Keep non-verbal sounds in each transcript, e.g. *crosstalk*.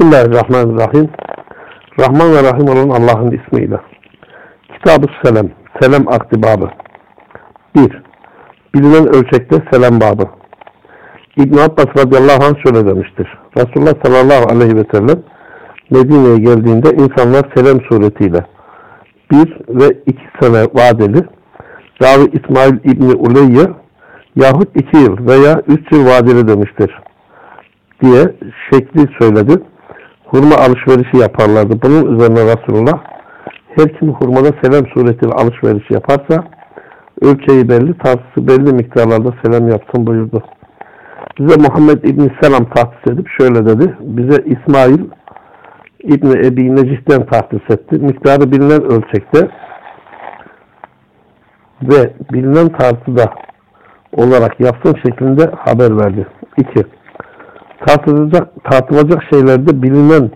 Bismillahirrahmanirrahim. Rahman ve Rahim olan Allah'ın ismiyle. Kitab-ı Selam. Selam akdi babı. 1. Bilinen ölçekte selam babı. İbn Abbas radıyallahu anh şöyle demiştir. Resulullah sallallahu aleyhi ve sellem Medine'ye geldiğinde insanlar selam suretiyle bir ve iki sene vadeli Ravi İsmail İbni Uleyye yahut iki yıl veya üç yıl vadeli demiştir diye şekli söyledi. Hurma alışverişi yaparlardı. Bunun üzerine Resulullah her kim hurmada selam suretiyle alışveriş yaparsa ölçeği belli, tartısı belli miktarlarda selam yapsın buyurdu. Bize Muhammed İbni Selam tahsis edip şöyle dedi. Bize İsmail İbni Ebi Necih'ten tahsis etti. Miktarı bilinen ölçekte ve bilinen tartıda olarak yapsın şeklinde haber verdi. 2 tartılacak, tartılacak şeylerde bilinen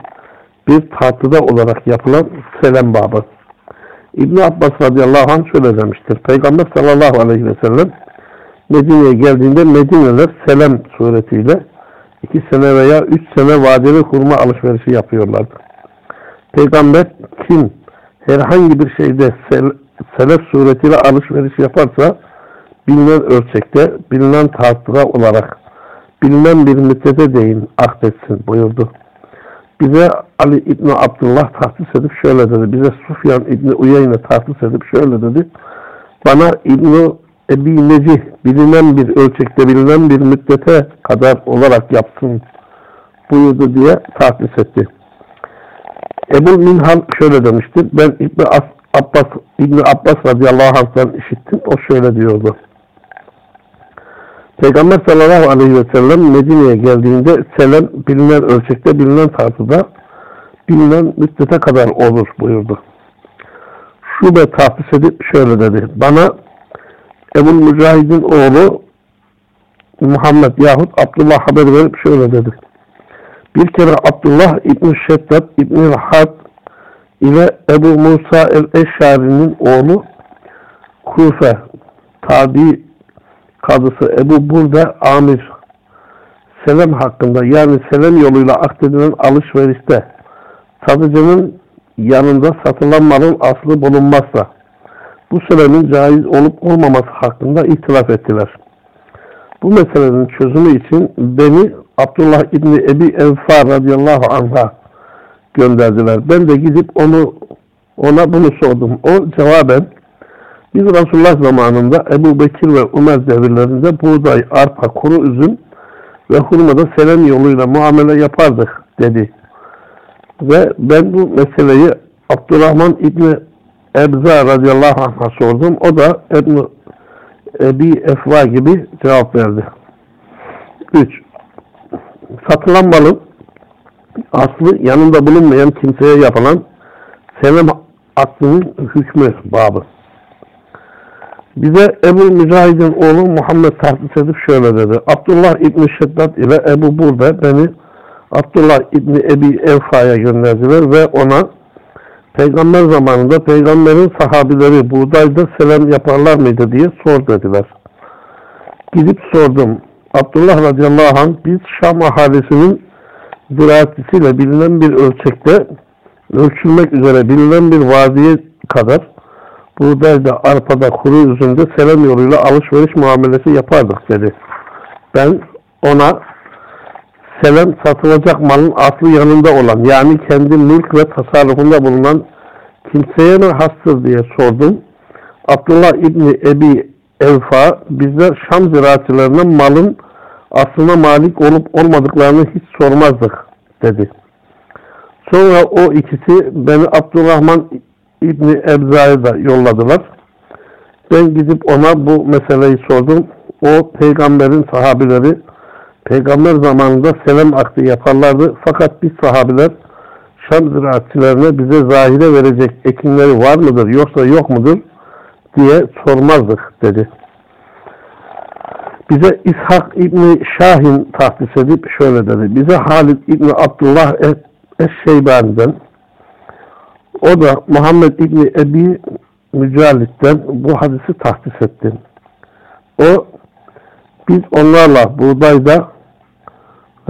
bir tartıda olarak yapılan selam babı. İbn Abbas radıyallahu anh şöyle demiştir. Peygamber sallallahu aleyhi ve sellem Medine'ye geldiğinde Medineler selam suretiyle iki sene veya üç sene vadeli hurma alışverişi yapıyorlardı. Peygamber kim herhangi bir şeyde sel, selef suretiyle alışveriş yaparsa bilinen ölçekte, bilinen tartıda olarak bilinen bir müddete değin ahdetsin buyurdu. Bize Ali İbni Abdullah tahsis edip şöyle dedi. Bize Sufyan İbni Uyeyne tahsis edip şöyle dedi. Bana İbni Ebi Necih bilinen bir ölçekte, bilinen bir müddete kadar olarak yapsın buyurdu diye tahsis etti. Ebu Minhal şöyle demiştir. Ben İbni Abbas, İbni Abbas radıyallahu anh'tan işittim. O şöyle diyordu. Peygamber sallallahu aleyhi ve sellem Medine'ye geldiğinde selam bilinen ölçekte, bilinen tartıda, bilinen müddete kadar olur buyurdu. Şube tahsis edip şöyle dedi. Bana Ebu Mücahid'in oğlu Muhammed yahut Abdullah haber verip şöyle dedi. Bir kere Abdullah İbn-i Şeddat İbn-i ile Ebu Musa el-Eşari'nin oğlu Kufe tabi kadısı Ebu Burda Amir selam hakkında yani selam yoluyla akdedilen alışverişte satıcının yanında satılan malın aslı bulunmazsa bu selamın caiz olup olmaması hakkında ihtilaf ettiler. Bu meselenin çözümü için beni Abdullah İbni Ebi Enfa radıyallahu anh'a gönderdiler. Ben de gidip onu ona bunu sordum. O cevaben biz Resulullah zamanında Ebu Bekir ve Ömer devirlerinde buğday, arpa, kuru üzüm ve hurmada selam yoluyla muamele yapardık dedi. Ve ben bu meseleyi Abdurrahman İbni Ebza radıyallahu anh'a sordum. O da Ebni Ebi Efva gibi cevap verdi. 3. Satılan malın aslı yanında bulunmayan kimseye yapılan selam aklının hükmü babı. Bize Ebu Mücahid'in oğlu Muhammed tahsis edip şöyle dedi. Abdullah İbni Şeddat ile Ebu Burda beni Abdullah İbni Ebi Evfa'ya gönderdiler ve ona Peygamber zamanında peygamberin sahabileri buğdayda selam yaparlar mıydı diye sor dediler. Gidip sordum. Abdullah radıyallahu anh biz Şam ahalisinin ziraatisiyle bilinen bir ölçekte ölçülmek üzere bilinen bir vadiye kadar buğdayda, arpada, kuru üzümde selam yoluyla alışveriş muamelesi yapardık dedi. Ben ona selam satılacak malın aslı yanında olan yani kendi mülk ve tasarrufunda bulunan kimseye mi hastır diye sordum. Abdullah İbni Ebi Evfa bizler Şam ziraatçılarına malın aslına malik olup olmadıklarını hiç sormazdık dedi. Sonra o ikisi beni Abdurrahman İbni Ebza'yı da yolladılar. Ben gidip ona bu meseleyi sordum. O peygamberin sahabileri peygamber zamanında selam akdi yaparlardı. Fakat biz sahabiler Şam ziraatçilerine bize zahire verecek ekinleri var mıdır yoksa yok mudur diye sormazdık dedi. Bize İshak İbni Şahin tahsis edip şöyle dedi. Bize Halid İbni Abdullah Eşşeybani'den o da Muhammed İbni Ebi Mücalit'ten bu hadisi tahsis etti. O biz onlarla buğdayda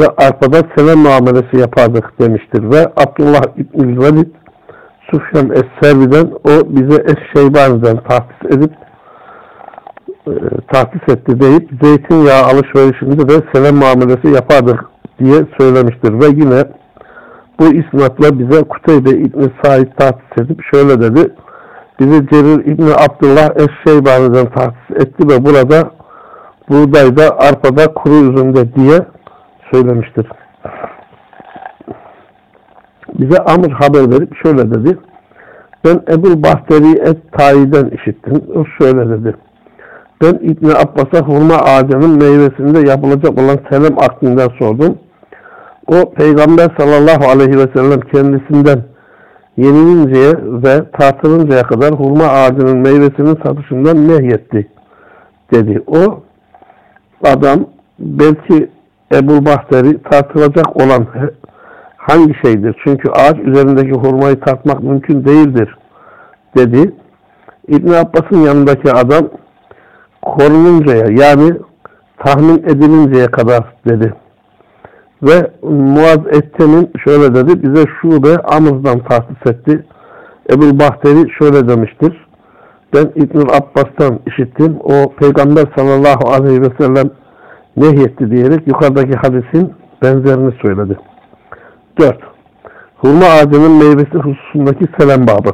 ve arpada selam muamelesi yapardık demiştir. Ve Abdullah İbn-i Velid Sufyan Es-Servi'den o bize Es-Şeybani'den tahsis edip e, tahsis etti deyip zeytinyağı alışverişinde de selam muamelesi yapardık diye söylemiştir. Ve yine bu isnatla bize Kuteybe İbni Said tahsis edip şöyle dedi. Bizi Cerir İbni Abdullah Eşşeybani'den tahsis etti ve burada buğdayda, arpada, kuru üzümde diye söylemiştir. Bize Amr haber verip şöyle dedi. Ben Ebul Bahteri Et-Tayi'den işittim. O şöyle dedi. Ben İbni Abbas'a hurma ağacının meyvesinde yapılacak olan selam akdinden sordum. O Peygamber sallallahu aleyhi ve sellem kendisinden yenilinceye ve tartılıncaya kadar hurma ağacının meyvesinin satışından nehyetti dedi. O adam belki Ebu Bahteri tartılacak olan hangi şeydir? Çünkü ağaç üzerindeki hurmayı tartmak mümkün değildir dedi. İbn Abbas'ın yanındaki adam korununcaya yani tahmin edilinceye kadar dedi. Ve Muaz Etten'in şöyle dedi, bize şube Amr'dan tahsis etti. Ebu Bahteri şöyle demiştir. Ben İbn Abbas'tan işittim. O Peygamber sallallahu aleyhi ve sellem nehyetti diyerek yukarıdaki hadisin benzerini söyledi. 4. Hurma ağacının meyvesi hususundaki selam babı.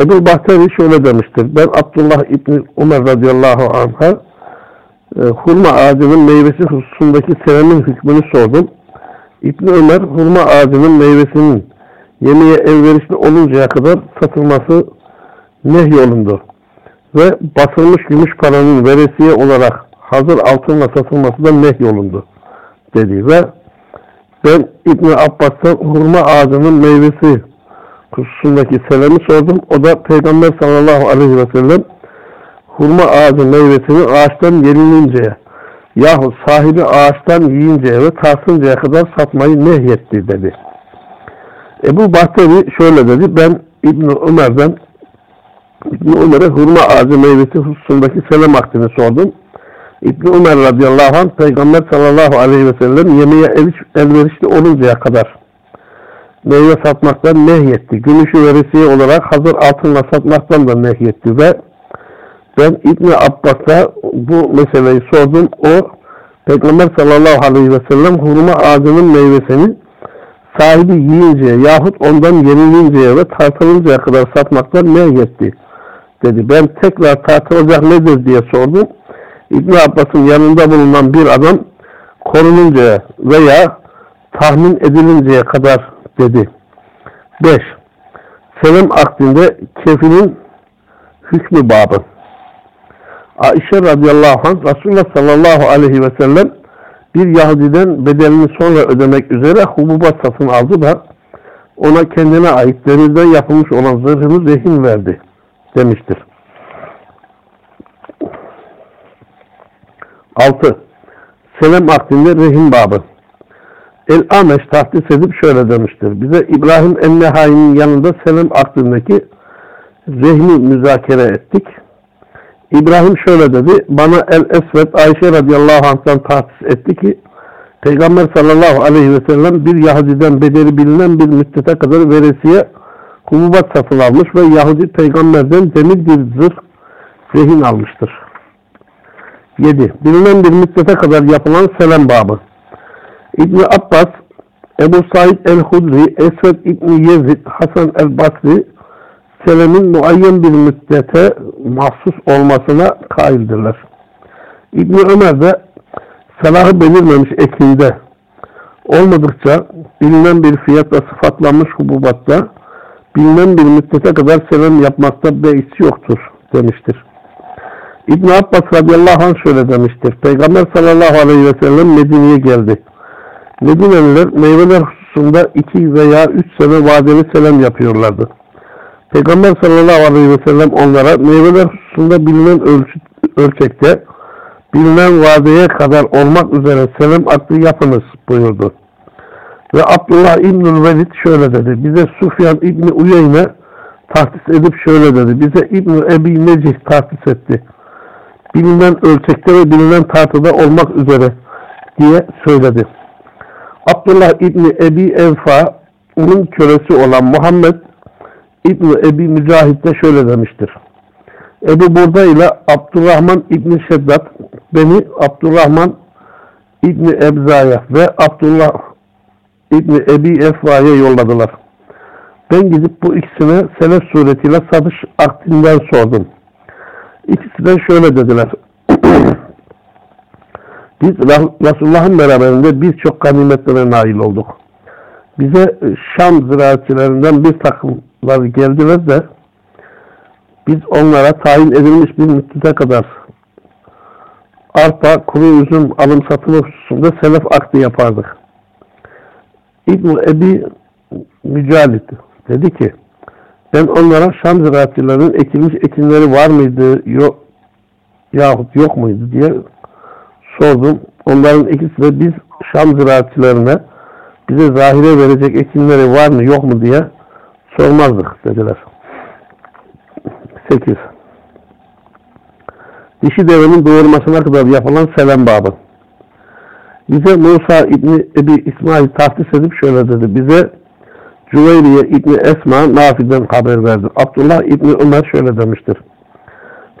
Ebu Bahteri şöyle demiştir. Ben Abdullah İbni Umar radıyallahu anh'a e, hurma ağacının meyvesi hususundaki selamın hükmünü sordum. İbni Ömer hurma ağacının meyvesinin yemeğe elverişli oluncaya kadar satılması nehyolundu. Ve basılmış gümüş paranın veresiye olarak hazır altınla satılması da nehyolundu dedi. Ve ben İbni Abbas'tan hurma ağacının meyvesi hususundaki selamı sordum. O da Peygamber sallallahu aleyhi ve sellem hurma ağacı meyvesini ağaçtan yenilinceye yahut sahibi ağaçtan yiyinceye ve tarsıncaya kadar satmayı nehyetti dedi. Ebu Bahteri şöyle dedi. Ben İbn Ömer'den İbn Ömer'e hurma ağacı meyvesi hususundaki selam akdini sordum. İbn Ömer radıyallahu anh Peygamber sallallahu aleyhi ve sellem yemeğe elverişli oluncaya kadar meyve satmaktan nehyetti. Gümüşü veresiye olarak hazır altınla satmaktan da nehyetti ve ben İbn Abbas'a bu meseleyi sordum. O Peygamber sallallahu aleyhi ve sellem hurma ağacının meyvesini sahibi yiyinceye yahut ondan yenilinceye ve tartılıncaya kadar satmaktan nehyetti dedi. Ben tekrar tartılacak nedir diye sordum. İbn Abbas'ın yanında bulunan bir adam korununcaya veya tahmin edilinceye kadar dedi. 5. Selam akdinde kefinin hükmü babı. Ayşe radıyallahu anh Resulullah sallallahu aleyhi ve sellem bir Yahudiden bedelini sonra ödemek üzere hububat satın aldı da ona kendine ait demirden yapılmış olan zırhını rehin verdi demiştir. 6. Selam akdinde rehin babı. El-Ameş tahdis edip şöyle demiştir. Bize İbrahim Ennehai'nin yanında Selam aklındaki rehni müzakere ettik. İbrahim şöyle dedi. Bana El-Esved Ayşe radıyallahu anh'tan tahsis etti ki Peygamber sallallahu aleyhi ve sellem bir Yahudiden bedeli bilinen bir müddete kadar veresiye hububat satın almış ve Yahudi peygamberden demir bir zırh rehin almıştır. 7. Bilinen bir müddete kadar yapılan selam babı. İbn Abbas, Ebu Said el-Hudri, Esved İbni Yezid, Hasan el-Basri, Selam'ın muayyen bir müddete mahsus olmasına kaildirler. İbn Ömer de salahı belirmemiş ekinde olmadıkça bilinen bir fiyatla sıfatlanmış hububatta bilinen bir müddete kadar selam yapmakta beis yoktur demiştir. İbn Abbas radıyallahu anh şöyle demiştir. Peygamber sallallahu aleyhi ve sellem Medine'ye geldi. Medineliler meyveler hususunda iki veya üç sene vadeli selam yapıyorlardı. Peygamber sallallahu aleyhi ve sellem onlara meyveler hususunda bilinen ölçü, ölçekte bilinen vadeye kadar olmak üzere selam aklı yapınız buyurdu. Ve Abdullah İbnül Velid şöyle dedi. Bize Sufyan İbni Uyeyne tahsis edip şöyle dedi. Bize İbn Ebi Necih tahsis etti. Bilinen ölçekte ve bilinen tartıda olmak üzere diye söyledi. Abdullah İbni Ebi Enfa'nın kölesi olan Muhammed İbni Ebi Mücahit de şöyle demiştir. Ebu Burda ile Abdurrahman İbni Şeddat beni Abdurrahman İbni Ebza'ya ve Abdullah İbni Ebi Efva'ya yolladılar. Ben gidip bu ikisine selef suretiyle satış akdinden sordum. İkisi de şöyle dediler. *clears throat* Biz Resulullah'ın beraberinde birçok ganimetlere nail olduk. Bize Şam ziraatçilerinden bir takımlar geldiler de biz onlara tayin edilmiş bir müddete kadar arpa, kuru üzüm alım satımı hususunda selef akdi yapardık. İbn Ebi Mücalit dedi ki ben onlara Şam ziraatçılarının ekilmiş ekinleri var mıydı yok yahut yok muydu diye sordum. Onların ikisi de biz Şam ziraatçılarına bize zahire verecek ekinleri var mı yok mu diye sormazdık dediler. 8. Dişi devenin doğurmasına kadar yapılan selam babı. Bize Musa İbni Ebi İsmail tahsis edip şöyle dedi. Bize Cüveyriye İbni Esma Nafi'den haber verdi. Abdullah İbni Ömer şöyle demiştir.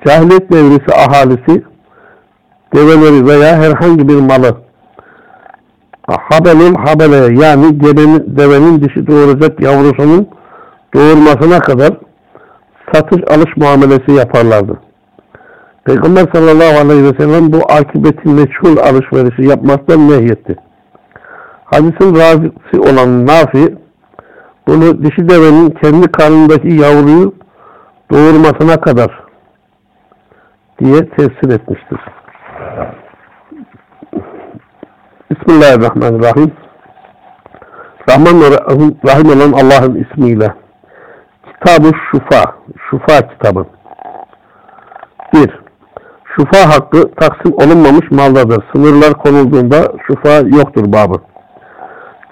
Cahiliyet devrisi ahalisi develeri veya herhangi bir malı habelul habeleye yani gebenin, devenin dişi doğuracak yavrusunun doğurmasına kadar satış alış muamelesi yaparlardı. Peygamber sallallahu aleyhi ve sellem bu akibeti meçhul alışverişi yapmaktan nehyetti. Hadisin razisi olan Nafi bunu dişi devenin kendi karnındaki yavruyu doğurmasına kadar diye tefsir etmiştir. Bismillahirrahmanirrahim. Rahman ve Rahim olan Allah'ın ismiyle. Kitab-ı Şufa. Şufa kitabı. 1. Şufa hakkı taksim olunmamış maldadır. Sınırlar konulduğunda şufa yoktur babı.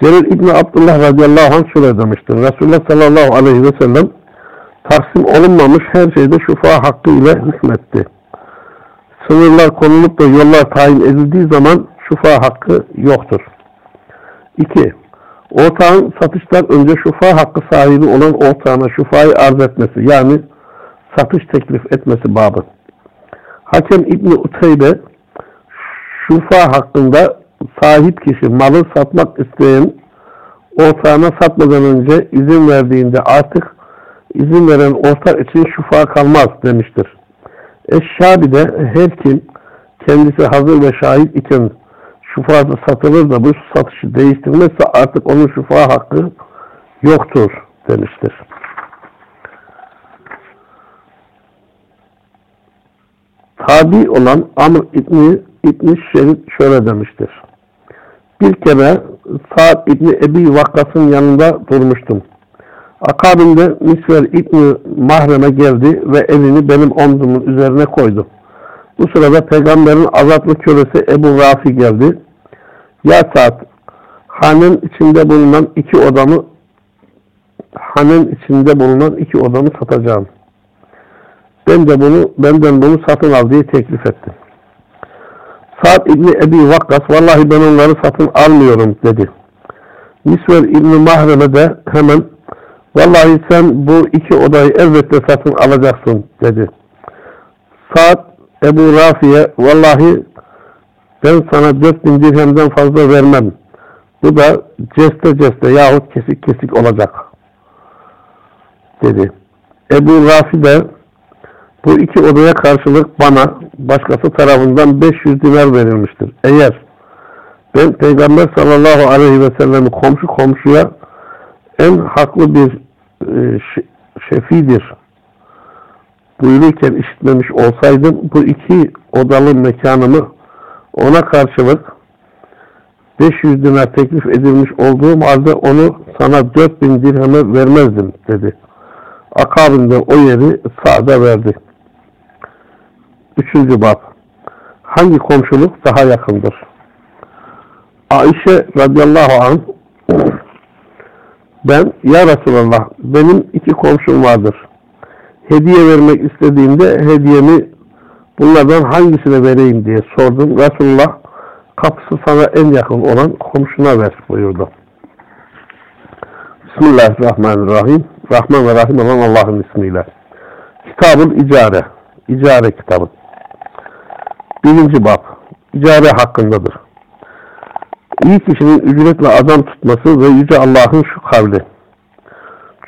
Celil İbni Abdullah radıyallahu anh şöyle demiştir. Resulullah sallallahu aleyhi ve sellem taksim olunmamış her şeyde şufa hakkı ile hükmetti. Sınırlar konulup da yollar tayin edildiği zaman şufa hakkı yoktur. 2. Ortağın satıştan önce şufa hakkı sahibi olan ortağına şufayı arz etmesi yani satış teklif etmesi babı. Hakem İbni Uteybe şufa hakkında sahip kişi malı satmak isteyen ortağına satmadan önce izin verdiğinde artık izin veren ortak için şufa kalmaz demiştir. Eşşabi de her kim kendisi hazır ve şahit iken şufası satılır da bu satışı değiştirmezse artık onun şufa hakkı yoktur demiştir. Tabi olan Amr İbni, İbni Şerif şöyle demiştir. Bir kere Sa'd İbni Ebi Vakkas'ın yanında durmuştum. Akabinde Misver İbni Mahrem'e geldi ve elini benim omzumun üzerine koydu. Bu sırada peygamberin azatlı kölesi Ebu Rafi geldi. Ya Sa'd, hanen içinde bulunan iki odamı hanen içinde bulunan iki odamı satacağım. Ben de bunu benden bunu satın al diye teklif ettim. Sa'd İbni Ebi Vakkas vallahi ben onları satın almıyorum dedi. Misver İbni Mahreme de hemen vallahi sen bu iki odayı elbette satın alacaksın dedi. Sa'd Ebu Rafi'ye vallahi ben sana dört bin dirhemden fazla vermem. Bu da ceste ceste yahut kesik kesik olacak dedi. Ebu Rafi de bu iki odaya karşılık bana başkası tarafından 500 dinar verilmiştir. Eğer ben Peygamber sallallahu aleyhi ve sellem'i komşu komşuya en haklı bir e, şefidir buyururken işitmemiş olsaydım bu iki odalı mekanımı ona karşılık 500 dinar teklif edilmiş olduğum halde onu sana 4000 dirheme vermezdim dedi. Akabinde o yeri sağda verdi. Üçüncü bab. Hangi komşuluk daha yakındır? Ayşe radıyallahu anh ben ya Resulallah benim iki komşum vardır. Hediye vermek istediğimde hediyemi bunlardan hangisine vereyim diye sordum. Resulullah kapısı sana en yakın olan komşuna ver buyurdu. Bismillahirrahmanirrahim. Rahman ve Rahim olan Allah'ın ismiyle. Kitabın icare. İcare kitabı. Birinci bab. İcare hakkındadır. İyi kişinin ücretle adam tutması ve Yüce Allah'ın şu kavli.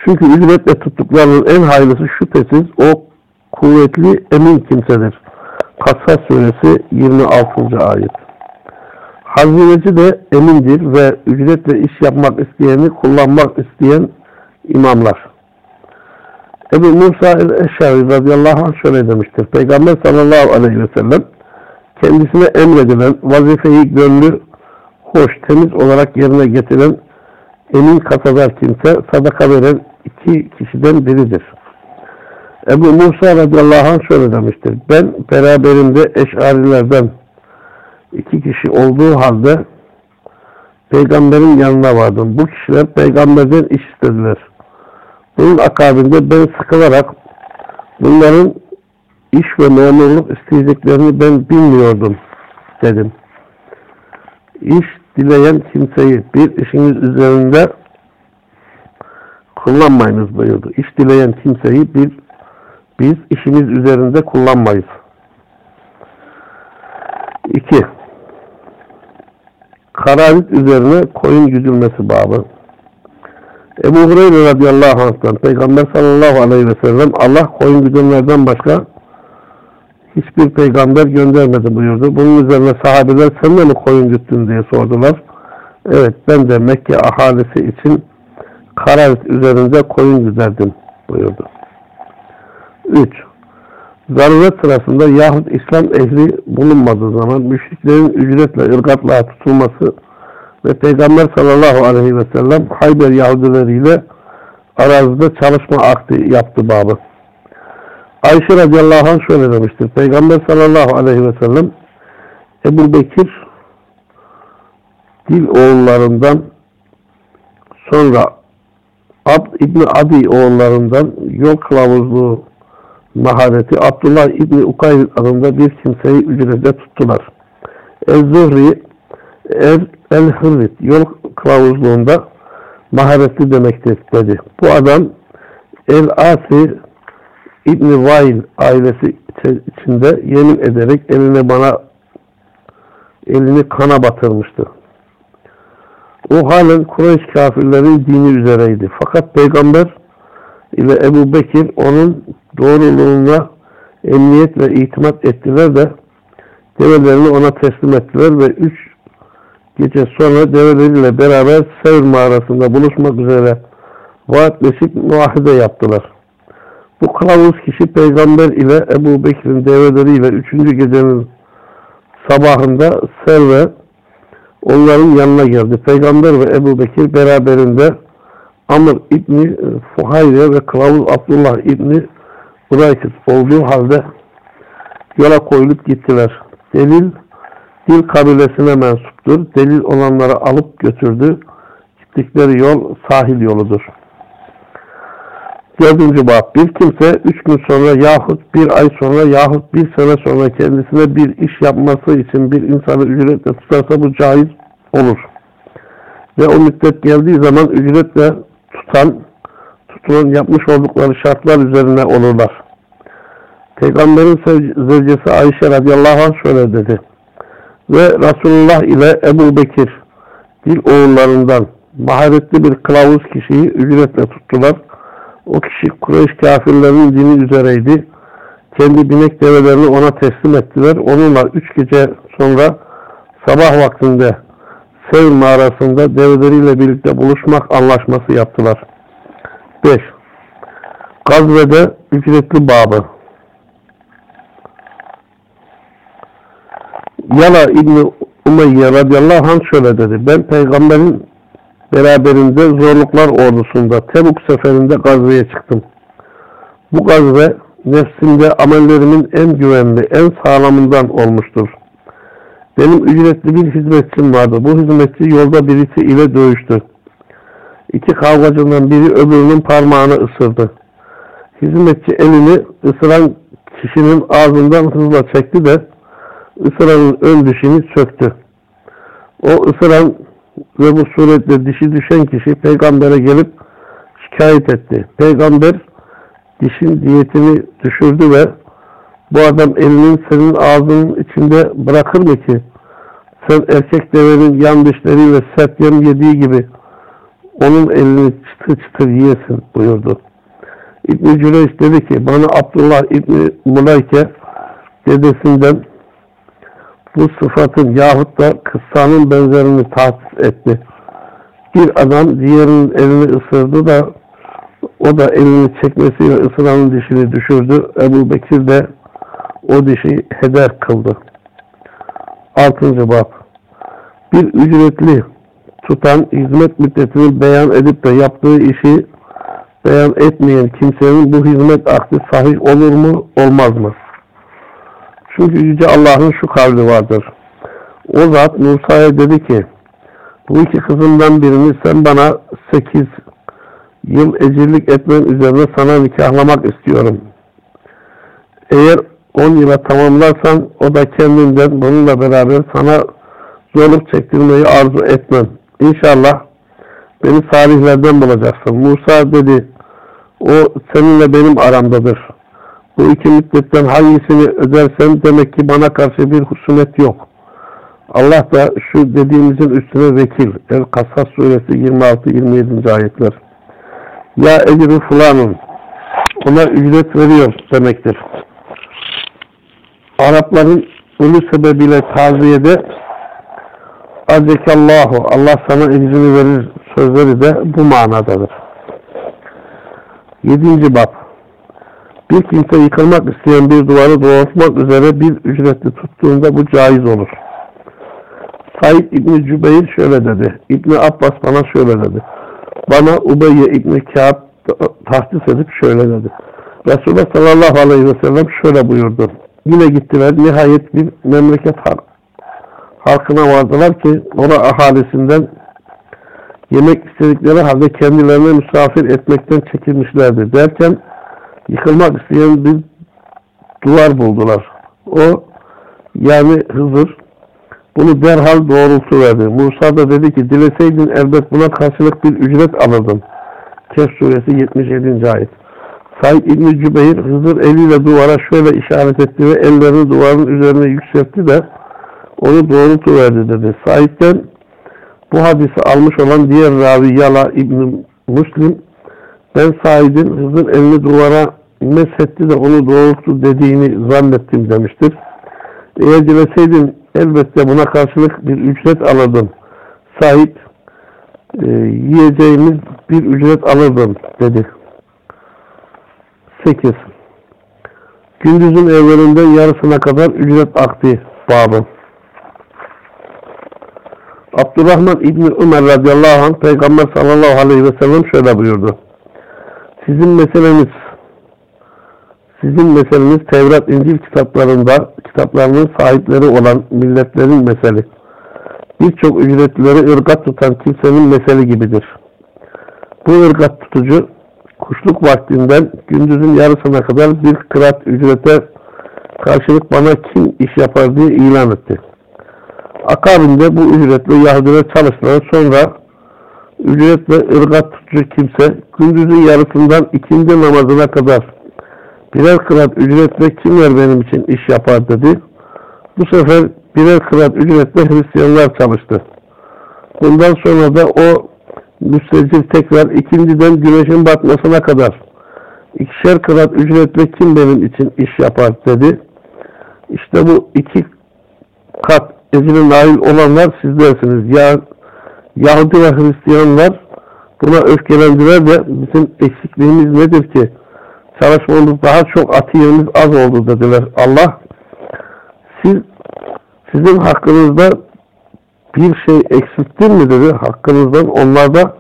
Çünkü ücretle tuttuklarının en hayırlısı şüphesiz o kuvvetli emin kimsedir. Kasas suresi 26. ayet. Hazineci de emindir ve ücretle iş yapmak isteyeni kullanmak isteyen imamlar. Ebu Musa el-Eşşari radıyallahu anh şöyle demiştir. Peygamber sallallahu aleyhi ve sellem kendisine emredilen vazifeyi gönlü hoş, temiz olarak yerine getiren emin kasadar kimse sadaka veren iki kişiden biridir. Ebu Musa radıyallahu anh şöyle demiştir. Ben beraberimde eşarilerden iki kişi olduğu halde peygamberin yanına vardım. Bu kişiler peygamberden iş istediler. Bunun akabinde ben sıkılarak bunların iş ve memurluk isteyeceklerini ben bilmiyordum dedim. İş dileyen kimseyi bir işiniz üzerinde kullanmayınız buyurdu. İş dileyen kimseyi bir biz işimiz üzerinde kullanmayız. 2. Karalit üzerine koyun güdülmesi babı. Ebu Hureyre radıyallahu anh'tan Peygamber sallallahu aleyhi ve sellem Allah koyun güdümlerden başka hiçbir peygamber göndermedi buyurdu. Bunun üzerine sahabeler sen de mi koyun güttün diye sordular. Evet ben de Mekke ahalisi için Karalit üzerinde koyun güderdim buyurdu. 3. Zaruret sırasında yahut İslam ehli bulunmadığı zaman müşriklerin ücretle ırgatlığa tutulması ve Peygamber sallallahu aleyhi ve sellem Hayber Yahudileriyle arazide çalışma akti yaptı babı. Ayşe radıyallahu anh şöyle demiştir. Peygamber sallallahu aleyhi ve sellem Ebu Bekir dil oğullarından sonra Abd İbni Adi oğullarından yol kılavuzluğu mahareti Abdullah İbni Ukayl adında bir kimseyi ücrete tuttular. Ez-Zuhri er, El-Hırrit yol kılavuzluğunda maharetli demektir dedi. Bu adam El-Asi İbni Vail ailesi içinde yemin ederek elini bana elini kana batırmıştı. O halen Kureyş kafirlerin dini üzereydi. Fakat Peygamber ile Ebu Bekir onun doğruluğuna emniyet ve itimat ettiler de develerini ona teslim ettiler ve üç gece sonra develeriyle beraber Sevr mağarasında buluşmak üzere vaatleşip muahide yaptılar. Bu kılavuz kişi peygamber ile Ebu Bekir'in develeriyle üçüncü gecenin sabahında Sevre onların yanına geldi. Peygamber ve Ebu Bekir beraberinde Amr İbni Fuhayre ve kılavuz Abdullah İbni Uraykıs olduğu halde yola koyulup gittiler. Delil dil kabilesine mensuptur. Delil olanları alıp götürdü. Gittikleri yol sahil yoludur. Dördüncü bab. Bir kimse üç gün sonra yahut bir ay sonra yahut bir sene sonra kendisine bir iş yapması için bir insanı ücretle tutarsa bu caiz olur. Ve o müddet geldiği zaman ücretle tutan, tutulan yapmış oldukları şartlar üzerine olurlar. Peygamberin zevcesi Ayşe radıyallahu anh şöyle dedi. Ve Resulullah ile Ebu Bekir dil oğullarından maharetli bir kılavuz kişiyi ücretle tuttular. O kişi Kureyş kafirlerinin dini üzereydi. Kendi binek develerini ona teslim ettiler. Onunla üç gece sonra sabah vaktinde Sevr mağarasında develeriyle birlikte buluşmak anlaşması yaptılar. 5. Gazvede ücretli babı Yala İbni Umeyye radıyallahu anh şöyle dedi. Ben peygamberin beraberinde zorluklar ordusunda Tebuk seferinde gazveye çıktım. Bu gazve nefsimde amellerimin en güvenli, en sağlamından olmuştur. Benim ücretli bir hizmetçim vardı. Bu hizmetçi yolda birisi ile dövüştü. İki kavgacından biri öbürünün parmağını ısırdı. Hizmetçi elini ısıran kişinin ağzından hızla çekti de ısıranın ön dişini söktü. O ısıran ve bu suretle dişi düşen kişi peygambere gelip şikayet etti. Peygamber dişin diyetini düşürdü ve bu adam elinin senin ağzının içinde bırakır mı ki sen erkek devenin yan dişleriyle sert yem yediği gibi onun elini çıtır çıtır yiyesin buyurdu. İbn-i dedi ki bana Abdullah İbni Mulayke dedesinden bu sıfatın yahut da kıssanın benzerini tahsis etti. Bir adam diğerinin elini ısırdı da o da elini çekmesiyle ısıranın dişini düşürdü. Ebu Bekir de o dişi heder kıldı. Altıncı bab. Bir ücretli tutan hizmet müddetini beyan edip de yaptığı işi beyan etmeyen kimsenin bu hizmet akdi sahih olur mu, olmaz mı? Çünkü Yüce Allah'ın şu kavli vardır. O zat Musa'ya dedi ki, bu iki kızımdan birini sen bana sekiz yıl ecirlik etmen üzerine sana nikahlamak istiyorum. Eğer on yıla tamamlarsan o da kendinden bununla beraber sana zorluk çektirmeyi arzu etmem. İnşallah beni salihlerden bulacaksın. Musa dedi, o seninle benim aramdadır. Bu iki müddetten hangisini ödersen demek ki bana karşı bir husumet yok. Allah da şu dediğimizin üstüne vekil. El-Kasas suresi 26-27. ayetler. Ya ecri fulanın ona ücret veriyor demektir. Arapların ölü sebebiyle taziyede Acekallahu Allah sana ecrini verir sözleri de bu manadadır. Yedinci bab Bir kimse yıkılmak isteyen bir duvarı doğrultmak üzere bir ücretli tuttuğunda bu caiz olur. Said İbni Cübeyr şöyle dedi. İbni Abbas bana şöyle dedi. Bana Ubeyye İbni Kâb tahsis edip şöyle dedi. Resulullah sallallahu aleyhi ve sellem şöyle buyurdu. Yine gittiler. Nihayet bir memleket halkına vardılar ki ona ahalisinden yemek istedikleri halde kendilerine misafir etmekten çekilmişlerdi. Derken yıkılmak isteyen bir duvar buldular. O yani Hızır bunu derhal doğrultu verdi. Musa da dedi ki dileseydin elbet buna karşılık bir ücret alırdın. Kehf suresi 77. ayet. Said İbni Cübeyr Hızır eliyle duvara şöyle işaret etti ve ellerini duvarın üzerine yükseltti de onu doğrultu verdi dedi. Said'den bu hadisi almış olan diğer ravi Yala İbni Müslim ben Said'in Hızır elini duvara mesetti de onu doğrultu dediğini zannettim demiştir. Eğer dileseydin elbette buna karşılık bir ücret alırdım. Said e, yiyeceğimiz bir ücret alırdım dedi. 8. Gündüzün evlerinden yarısına kadar ücret akdi babı. Abdurrahman İbni Ömer radıyallahu anh Peygamber sallallahu aleyhi ve sellem şöyle buyurdu. Sizin meseleniz sizin meseleniz Tevrat İncil kitaplarında kitaplarının sahipleri olan milletlerin meseli. Birçok ücretlileri ırgat tutan kimsenin meseli gibidir. Bu ırgat tutucu kuşluk vaktinden gündüzün yarısına kadar bir kırat ücrete karşılık bana kim iş yapar diye ilan etti. Akabinde bu ücretle Yahudiler çalıştılar. Sonra ücretle ırgat tutucu kimse gündüzün yarısından ikindi namazına kadar birer kırat ücretle kimler benim için iş yapar dedi. Bu sefer birer kırat ücretle Hristiyanlar çalıştı. Bundan sonra da o müstecil tekrar ikindiden güneşin batmasına kadar ikişer kırat ücretle kim benim için iş yapar dedi. İşte bu iki kat ecine nail olanlar sizlersiniz. Ya Yahudi ve Hristiyanlar buna öfkelendiler de bizim eksikliğimiz nedir ki? Çalışmamız daha çok atiyemiz az oldu dediler. Allah siz sizin hakkınızda bir şey eksilttin mi dedi hakkınızdan. Onlar da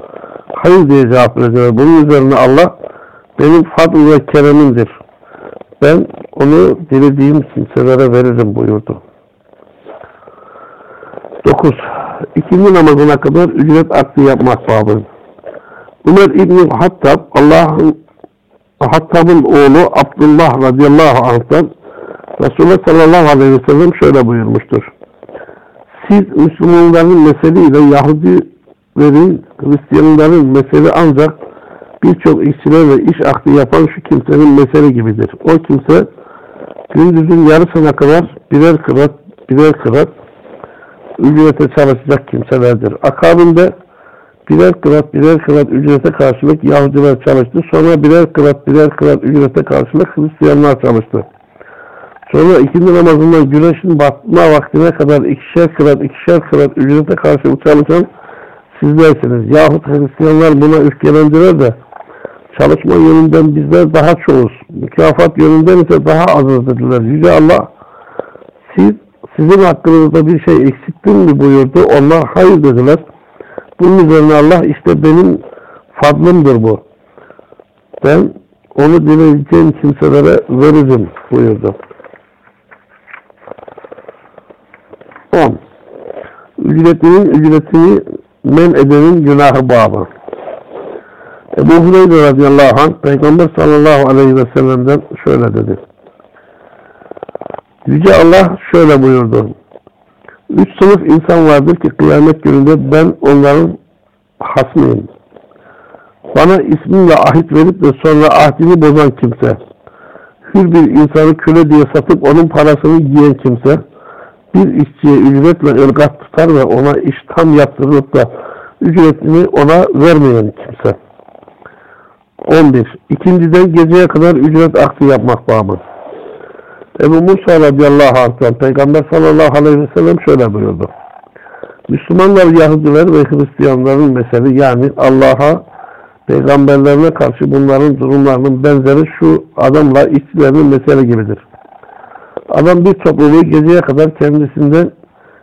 hayır diye cevap verdiler. Bunun üzerine Allah benim fadl ve keremimdir. Ben onu dilediğim kimselere veririm buyurdu. 9. İkinci namazına kadar ücret akdi yapmak babı. Ömer İbni Hattab Allah'ın Hattab'ın oğlu Abdullah radıyallahu anh'tan Resulullah sallallahu aleyhi ve sellem şöyle buyurmuştur. Siz Müslümanların meseleyle Yahudilerin, Hristiyanların mesele ancak birçok işçilerle iş akdi yapan şu kimsenin mesele gibidir. O kimse gündüzün yarısına kadar birer kırat, birer kırat ücrete çalışacak kimselerdir. Akabinde birer kırat, birer kırat ücrete karşılık Yahudiler çalıştı. Sonra birer kırat, birer kırat ücrete karşılık Hristiyanlar çalıştı. Sonra ikindi namazından güneşin batma vaktine kadar ikişer kırat, ikişer kırat ücrete karşılık çalışan sizlersiniz. Yahut Hristiyanlar buna öfkelendiler de çalışma yönünden bizler daha çoğuz. Mükafat yönünden ise daha azız dediler. Yüce Allah siz sizin hakkınızda bir şey eksiktin mi buyurdu. Onlar hayır dediler. Bunun üzerine Allah işte benim fadlımdır bu. Ben onu dileyeceğim kimselere veririm buyurdu. 10. Ücretinin ücretini men edenin günahı babı. Ebu Hureyre radıyallahu anh Peygamber sallallahu aleyhi ve sellem'den şöyle dedi. Yüce Allah şöyle buyurdu. Üç sınıf insan vardır ki kıyamet gününde ben onların hasmıyım. Bana ismimle ahit verip de sonra ahdini bozan kimse, hür bir insanı köle diye satıp onun parasını yiyen kimse, bir işçiye ücretle ırgat tutar ve ona iş tam yaptırılıp da ücretini ona vermeyen kimse. 11. İkinciden geceye kadar ücret akdi yapmak babı. Ebu Musa radıyallahu anh'tan Peygamber sallallahu aleyhi ve sellem şöyle buyurdu. Müslümanlar, Yahudiler ve Hristiyanların mesele yani Allah'a, peygamberlerine karşı bunların durumlarının benzeri şu adamla işçilerinin mesele gibidir. Adam bir topluluğu geceye kadar kendisinden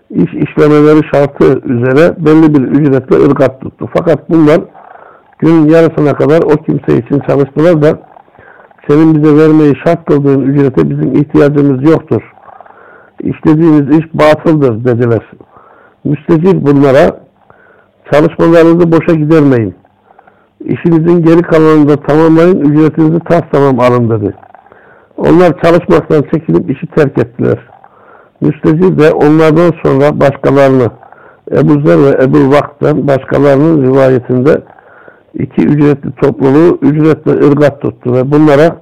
iş işlemeleri şartı üzere belli bir ücretle ırgat tuttu. Fakat bunlar günün yarısına kadar o kimse için çalıştılar da senin bize vermeyi şart kıldığın ücrete bizim ihtiyacımız yoktur. İşlediğiniz iş batıldır dediler. Müstecil bunlara çalışmalarınızı boşa gidermeyin. İşinizin geri kalanını da tamamlayın, ücretinizi tas tamam alın dedi. Onlar çalışmaktan çekilip işi terk ettiler. Müstecil de onlardan sonra başkalarını Ebu Zer ve Ebu Vak'tan başkalarının rivayetinde iki ücretli topluluğu ücretle ırgat tuttu ve bunlara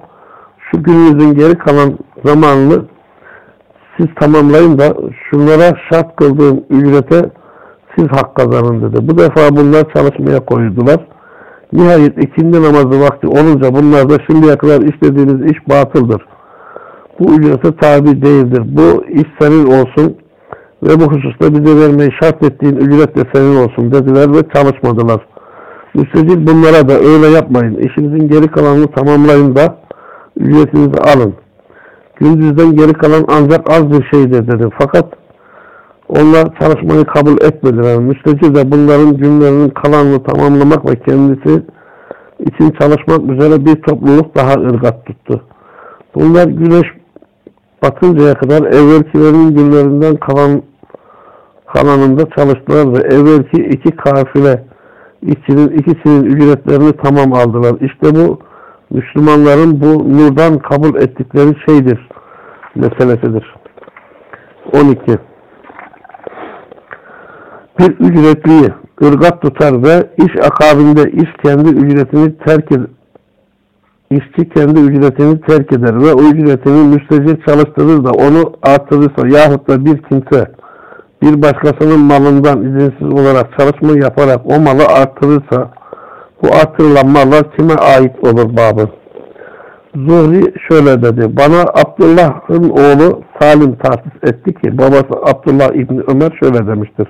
şu gününüzün geri kalan zamanını siz tamamlayın da şunlara şart kıldığım ücrete siz hak kazanın dedi. Bu defa bunlar çalışmaya koyuldular. Nihayet ikindi namazı vakti olunca bunlar da şimdiye kadar işlediğiniz iş batıldır. Bu ücrete tabi değildir. Bu iş senin olsun ve bu hususta bize vermeyi şart ettiğin ücret de senin olsun dediler ve çalışmadılar. Müstecil bunlara da öyle yapmayın. İşinizin geri kalanını tamamlayın da ücretinizi alın. Gündüzden geri kalan ancak az bir şeydir dedi. Fakat onlar çalışmayı kabul etmediler. Müstecil de bunların günlerinin kalanını tamamlamak ve kendisi için çalışmak üzere bir topluluk daha ırgat tuttu. Bunlar güneş batıncaya kadar evvelkilerin günlerinden kalan kalanında çalıştılar ve evvelki iki kafile işçinin ikisinin ücretlerini tamam aldılar. İşte bu Müslümanların bu nurdan kabul ettikleri şeydir. Meselesidir. 12. Bir ücretliyi ırgat tutar ve iş akabinde iş kendi ücretini terk eder. İşçi kendi ücretini terk eder ve o ücretini müstecil çalıştırır da onu artırırsa yahut da bir kimse bir başkasının malından izinsiz olarak çalışma yaparak o malı artırırsa bu artırılan mallar kime ait olur babı? Zuhri şöyle dedi. Bana Abdullah'ın oğlu Salim tahsis etti ki babası Abdullah İbni Ömer şöyle demiştir.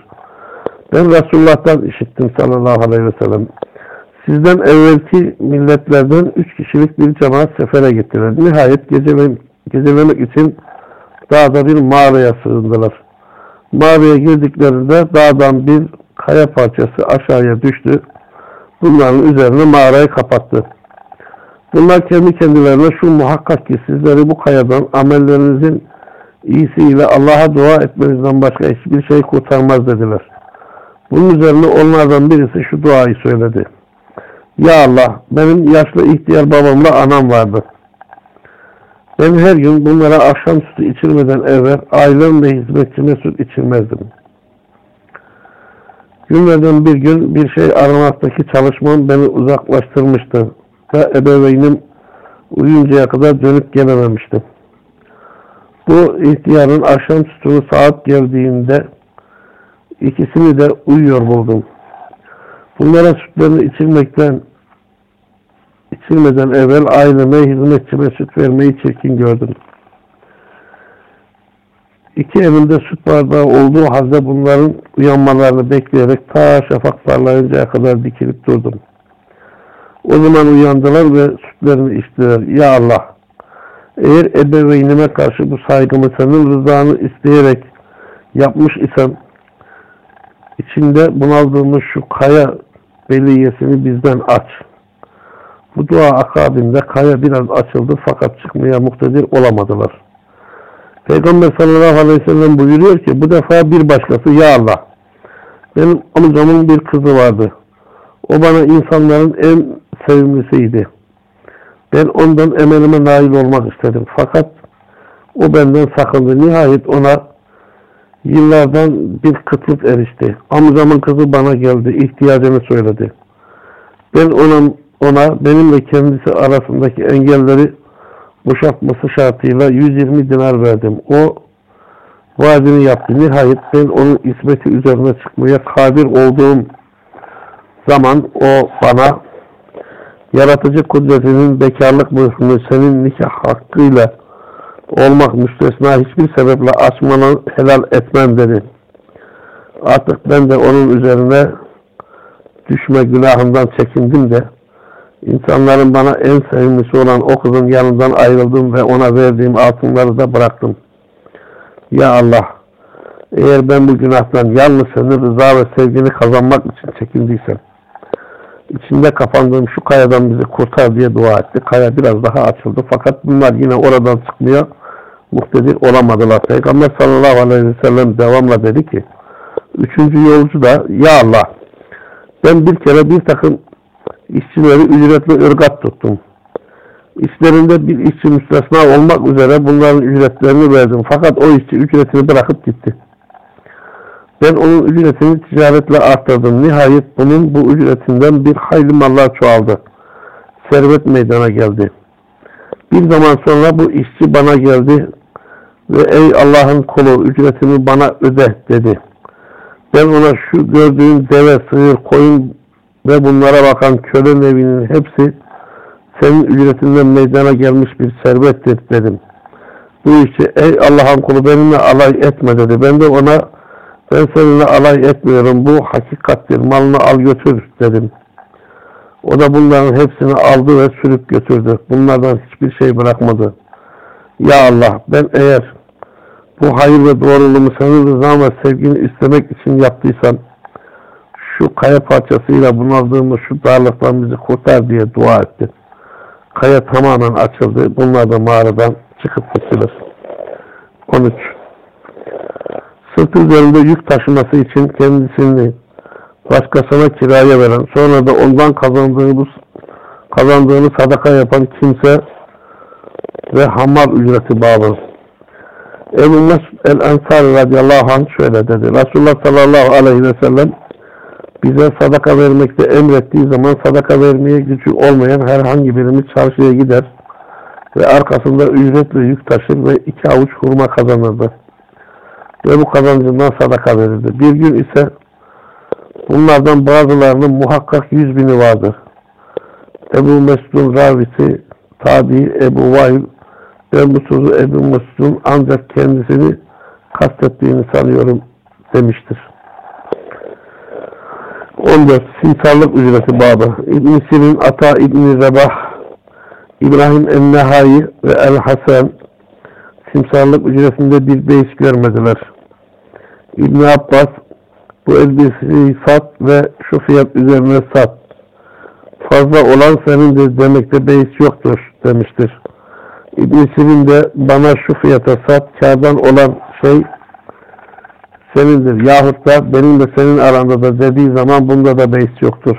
Ben Resulullah'tan işittim sallallahu aleyhi ve sellem. Sizden evvelki milletlerden üç kişilik bir cemaat sefere gittiler. Nihayet gecelemek için dağda bir mağaraya sığındılar. Mağaraya girdiklerinde dağdan bir kaya parçası aşağıya düştü. Bunların üzerine mağarayı kapattı. Bunlar kendi kendilerine şu muhakkak ki sizleri bu kayadan amellerinizin iyisiyle Allah'a dua etmenizden başka hiçbir şey kurtarmaz dediler. Bunun üzerine onlardan birisi şu duayı söyledi. Ya Allah benim yaşlı ihtiyar babamla anam vardı. Ben her gün bunlara akşam sütü içirmeden evvel ailem ve hizmetçime süt içirmezdim. Günlerden bir gün bir şey aramaktaki çalışmam beni uzaklaştırmıştı ve ebeveynim uyuncaya kadar dönüp gelememiştim. Bu ihtiyarın akşam sütunu saat geldiğinde ikisini de uyuyor buldum. Bunlara sütlerini içirmekten içilmeden evvel aileme hizmetçime süt vermeyi çirkin gördüm. İki evimde süt bardağı olduğu halde bunların uyanmalarını bekleyerek ta şafak parlayıncaya kadar dikilip durdum. O zaman uyandılar ve sütlerini içtiler. Ya Allah! Eğer ebeveynime karşı bu saygımı senin rızanı isteyerek yapmış isem içinde bunaldığımız şu kaya beliyesini bizden aç. Bu dua akabinde kaya biraz açıldı fakat çıkmaya muktedir olamadılar. Peygamber sallallahu aleyhi ve sellem buyuruyor ki bu defa bir başkası ya Allah benim amcamın bir kızı vardı. O bana insanların en sevimlisiydi. Ben ondan emelime nail olmak istedim. Fakat o benden sakındı. Nihayet ona yıllardan bir kıtlık erişti. Amcamın kızı bana geldi. ihtiyacını söyledi. Ben ona, ona benimle kendisi arasındaki engelleri boşaltması şartıyla 120 dinar verdim. O vaadini yaptı. Nihayet ben onun ismeti üzerine çıkmaya kadir olduğum zaman o bana yaratıcı kudretinin bekarlık mührünü senin nikah hakkıyla olmak müstesna hiçbir sebeple açmanı helal etmem dedi. Artık ben de onun üzerine düşme günahından çekindim de insanların bana en sevimlisi olan o kızın yanından ayrıldım ve ona verdiğim altınları da bıraktım. Ya Allah! Eğer ben bu günahtan yalnız senin rıza ve sevgini kazanmak için çekindiysem içinde kapandığım şu kayadan bizi kurtar diye dua etti. Kaya biraz daha açıldı. Fakat bunlar yine oradan çıkmaya muhtedir olamadılar. Peygamber sallallahu aleyhi ve sellem devamla dedi ki üçüncü yolcu da ya Allah ben bir kere bir takım işçileri ücretli ırgat tuttum. İşlerinde bir işçi müstesna olmak üzere bunların ücretlerini verdim. Fakat o işçi ücretini bırakıp gitti. Ben onun ücretini ticaretle arttırdım. Nihayet bunun bu ücretinden bir hayli mallar çoğaldı. Servet meydana geldi. Bir zaman sonra bu işçi bana geldi ve ey Allah'ın kulu ücretimi bana öde dedi. Ben ona şu gördüğün deve, sığır, koyun ve bunlara bakan köle nevinin hepsi senin ücretinden meydana gelmiş bir servettir dedim. Bu işçi ey Allah'ın kulu benimle alay etme dedi. Ben de ona ben seninle alay etmiyorum. Bu hakikattir. Malını al götür dedim. O da bunların hepsini aldı ve sürüp götürdü. Bunlardan hiçbir şey bırakmadı. Ya Allah ben eğer bu hayır ve doğruluğumu senin rızan ve sevgini istemek için yaptıysam şu kaya parçasıyla bunaldığımız şu darlıktan bizi kurtar diye dua etti. Kaya tamamen açıldı. Bunlar da mağaradan çıkıp gittiler. 13 sırtı üzerinde yük taşıması için kendisini başkasına kiraya veren, sonra da ondan kazandığını, kazandığını sadaka yapan kimse ve hamal ücreti bağlı. Ebu Mesud el-Ensari radıyallahu anh şöyle dedi. Resulullah sallallahu aleyhi ve sellem bize sadaka vermekte emrettiği zaman sadaka vermeye gücü olmayan herhangi birimiz çarşıya gider ve arkasında ücretle yük taşır ve iki avuç hurma kazanırdı ve bu kazancından sadaka verirdi. Bir gün ise bunlardan bazılarının muhakkak yüz bini vardır. Ebu Mesud'un ravisi tabi Ebu Vahil ben bu sözü Ebu Mesud'un ancak kendisini kastettiğini sanıyorum demiştir. 14. Simsarlık ücreti babı. İbn-i Sirin, Ata İbn-i Rebah, İbrahim el-Nehai ve El-Hasan simsarlık ücretinde bir beis görmediler. İbn Abbas bu elbiseyi sat ve şu fiyat üzerine sat. Fazla olan senindir demekte beis yoktur demiştir. İbn Sirin de bana şu fiyata sat, kardan olan şey senindir. Yahut da benim de senin aranda da dediği zaman bunda da beis yoktur.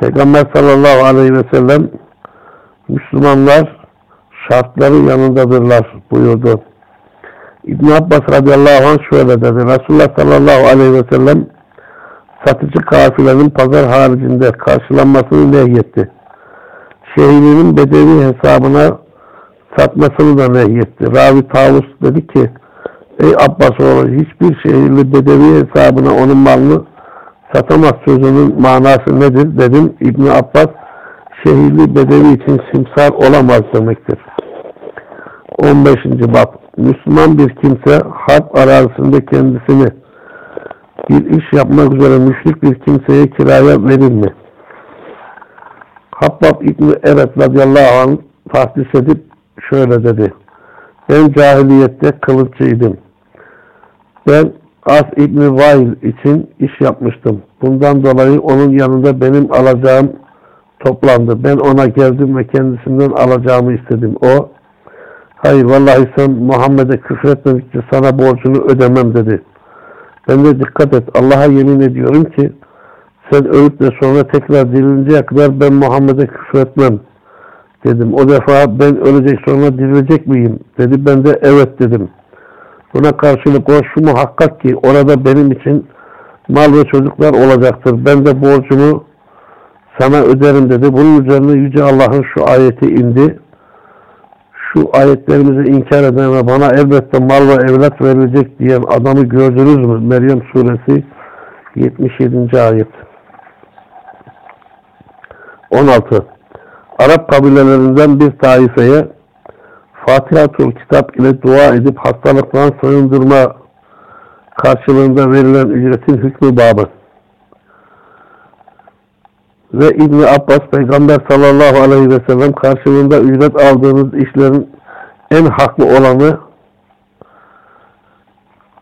Peygamber sallallahu aleyhi ve sellem Müslümanlar şartları yanındadırlar buyurdu. İbn Abbas radıyallahu anh şöyle dedi. Resulullah sallallahu aleyhi ve sellem satıcı kafilenin pazar haricinde karşılanmasını nehyetti. Şehrinin bedevi hesabına satmasını da nehyetti. Ravi Tavus dedi ki Ey Abbas oğlu hiçbir şehirli bedevi hesabına onun malını satamaz sözünün manası nedir? Dedim İbni Abbas şehirli bedevi için simsar olamaz demektir. 15. bab Müslüman bir kimse harp arazisinde kendisini bir iş yapmak üzere müşrik bir kimseye kiraya verir mi? Habbab İbni Eret radıyallahu anh tahsis edip şöyle dedi. Ben cahiliyette kılıççıydım. Ben As İbni Vail için iş yapmıştım. Bundan dolayı onun yanında benim alacağım toplandı. Ben ona geldim ve kendisinden alacağımı istedim. O, hayır vallahi sen Muhammed'e küfretmedikçe sana borcunu ödemem dedi. Ben de dikkat et. Allah'a yemin ediyorum ki sen ölüp de sonra tekrar dirilince kadar ben Muhammed'e küfretmem dedim. O defa ben ölecek sonra dirilecek miyim? Dedi. Ben de evet dedim. Buna karşılık o şu muhakkak ki orada benim için mal ve çocuklar olacaktır. Ben de borcumu sana öderim dedi. Bunun üzerine Yüce Allah'ın şu ayeti indi. Şu ayetlerimizi inkar eden ve bana elbette mal ve evlat verilecek diyen adamı gördünüz mü? Meryem suresi 77. ayet. 16. Arap kabilelerinden bir taifeye Fatiha-tül kitap ile dua edip hastalıktan sığındırma karşılığında verilen ücretin hükmü babı. Ve İbni Abbas Peygamber sallallahu aleyhi ve sellem karşılığında ücret aldığınız işlerin en haklı olanı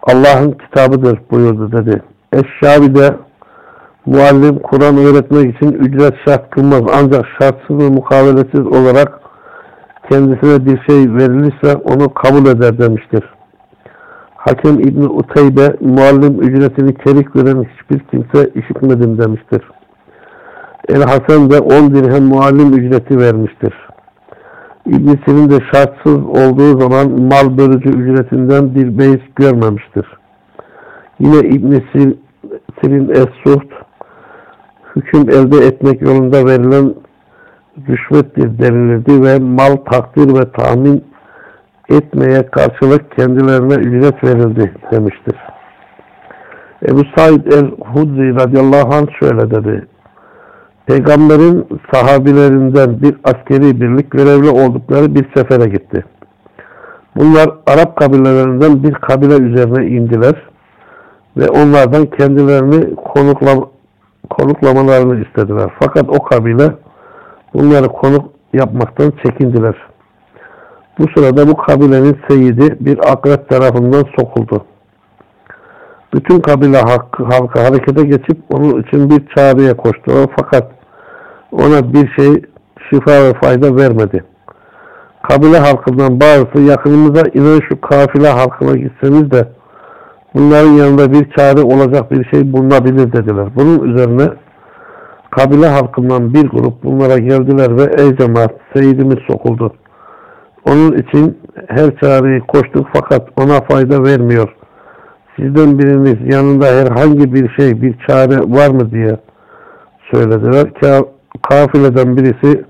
Allah'ın kitabıdır buyurdu dedi. Eşşabi de muallim Kur'an öğretmek için ücret şart kılmaz. Ancak şartsız ve mukavelesiz olarak kendisine bir şey verilirse onu kabul eder demiştir. Hakem İbni Uteybe muallim ücretini kerik veren hiçbir kimse işitmedim demiştir. El Hasan de 10 dirhem muallim ücreti vermiştir. İbn de şartsız olduğu zaman mal bölücü ücretinden bir beis görmemiştir. Yine İbn Sirin Es-Suht hüküm elde etmek yolunda verilen rüşvettir denilirdi ve mal takdir ve tahmin etmeye karşılık kendilerine ücret verildi demiştir. Ebu Said el-Hudri radıyallahu anh şöyle dedi. Peygamberin sahabilerinden bir askeri birlik görevli oldukları bir sefere gitti. Bunlar Arap kabilelerinden bir kabile üzerine indiler ve onlardan kendilerini konukla, konuklamalarını istediler. Fakat o kabile bunları konuk yapmaktan çekindiler. Bu sırada bu kabilenin seyidi bir akrep tarafından sokuldu. Bütün kabile halkı, halkı harekete geçip onun için bir çağrıya koştu. Fakat ona bir şey şifa ve fayda vermedi. Kabile halkından bazısı yakınımıza inen şu kafile halkına gitseniz de bunların yanında bir çare olacak bir şey bulunabilir dediler. Bunun üzerine kabile halkından bir grup bunlara geldiler ve ey cemaat seyidimiz sokuldu. Onun için her çareyi koştuk fakat ona fayda vermiyor. Sizden biriniz yanında herhangi bir şey, bir çare var mı diye söylediler. Kafileden birisi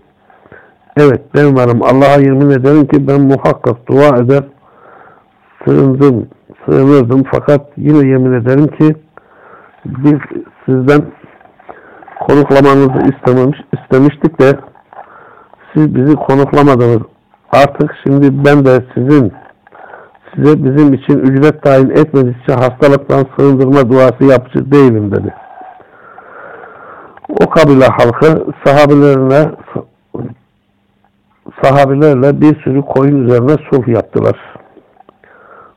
evet ben varım. Allah'a yemin ederim ki ben muhakkak dua eder sığındım, sığınırdım fakat yine yemin ederim ki biz sizden konuklamanızı istememiş, istemiştik de siz bizi konuklamadınız. Artık şimdi ben de sizin size bizim için ücret tayin etmedikçe hastalıktan sığındırma duası yapıcı değilim dedi. O kabile halkı sahabelerine sahabelerle bir sürü koyun üzerine sulh yaptılar.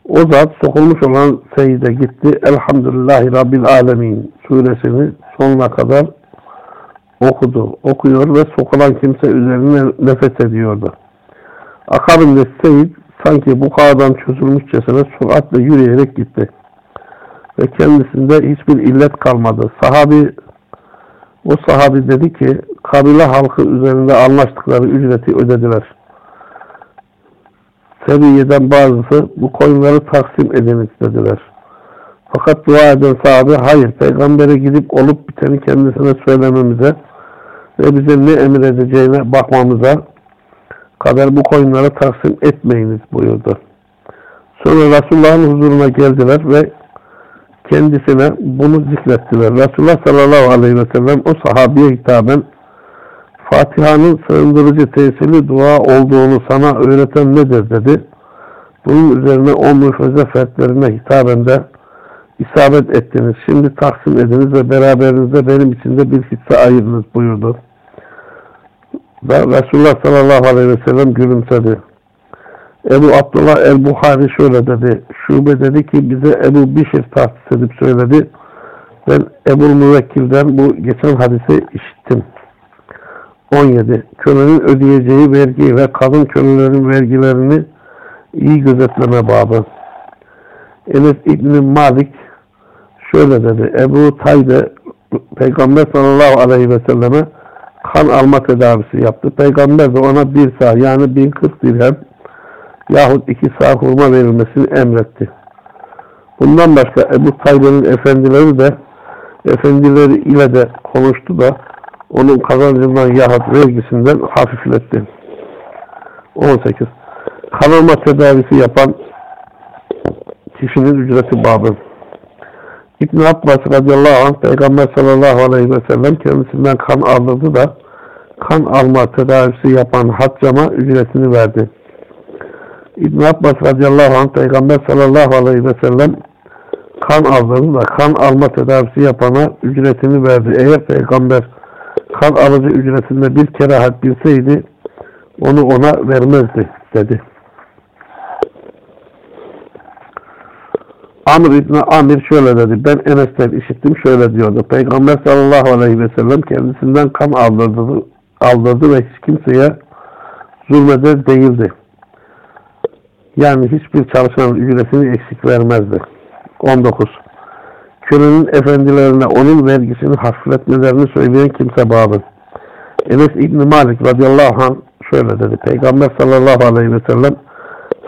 O zat sokulmuş olan seyide gitti. Elhamdülillahi Rabbil Alemin suresini sonuna kadar okudu. Okuyor ve sokulan kimse üzerine nefes ediyordu. Akabinde Seyit sanki bu kağıdan çözülmüşçesine süratle yürüyerek gitti. Ve kendisinde hiçbir illet kalmadı. Sahabi o sahabi dedi ki kabile halkı üzerinde anlaştıkları ücreti ödediler. Seviyeden bazısı bu koyunları taksim ediniz dediler. Fakat dua eden sahabe hayır peygambere gidip olup biteni kendisine söylememize ve bize ne emir edeceğine bakmamıza kadar bu koyunları taksim etmeyiniz buyurdu. Sonra Resulullah'ın huzuruna geldiler ve kendisine bunu zikrettiler. Resulullah sallallahu aleyhi ve sellem o sahabeye hitaben Fatiha'nın sığındırıcı tesirli dua olduğunu sana öğreten nedir dedi. Bunun üzerine o müfreze fertlerine hitaben de isabet ettiniz. Şimdi taksim ediniz ve beraberinizde benim için de bir hisse ayırınız buyurdu. Ve Resulullah sallallahu aleyhi ve sellem gülümsedi. Ebu Abdullah el-Buhari şöyle dedi. Şube dedi ki bize Ebu Bişir tahsis edip söyledi. Ben Ebu Müvekkil'den bu geçen hadise işittim. 17. Kölenin ödeyeceği vergi ve kadın kölelerin vergilerini iyi gözetleme babı. Enes İbni Malik şöyle dedi. Ebu Taybe Peygamber sallallahu aleyhi ve selleme kan alma tedavisi yaptı. Peygamber de ona bir sağ yani 1040 dirhem yahut iki sağ hurma verilmesini emretti. Bundan başka Ebu Taybe'nin efendileri de efendileri ile de konuştu da onun kazancından yahut vergisinden hafifletti. 18. Kanalma tedavisi yapan kişinin ücreti babı. İbn Abbas radıyallahu anh Peygamber sallallahu aleyhi ve sellem kendisinden kan aldırdı da kan alma tedavisi yapan haccama ücretini verdi. İbn Abbas radıyallahu anh Peygamber sallallahu aleyhi ve sellem kan aldırdı da kan alma tedavisi yapana ücretini verdi. Eğer Peygamber kan alıcı ücretinde bir kerahat bilseydi onu ona vermezdi dedi. Amr İbni Amir şöyle dedi. Ben Enes'ten işittim şöyle diyordu. Peygamber sallallahu aleyhi ve sellem kendisinden kan aldırdı, aldırdı ve hiç kimseye zulmeder değildi. Yani hiçbir çalışanın ücretini eksik vermezdi. 19. Kölenin efendilerine onun vergisini hafifletmelerini söyleyen kimse babı. Enes İbni Malik radıyallahu anh şöyle dedi. Peygamber sallallahu aleyhi ve sellem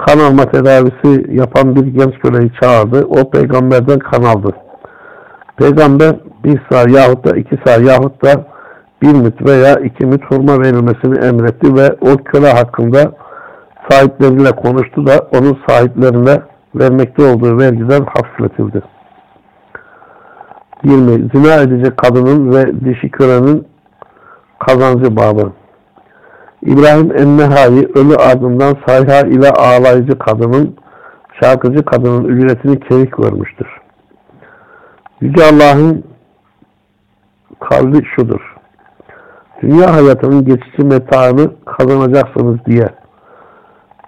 kan alma tedavisi yapan bir genç köleyi çağırdı. O peygamberden kan aldı. Peygamber bir sağ yahut da iki sağ yahut da bir müt veya iki müt hurma verilmesini emretti ve o köle hakkında sahipleriyle konuştu da onun sahiplerine vermekte olduğu vergiden hafifletildi. 20. Zina edecek kadının ve dişi kölenin kazancı babı. İbrahim Ennehai ölü ardından sayha ile ağlayıcı kadının, şarkıcı kadının ücretini keyik vermiştir. Yüce Allah'ın kavli şudur. Dünya hayatının geçici metaını kazanacaksınız diye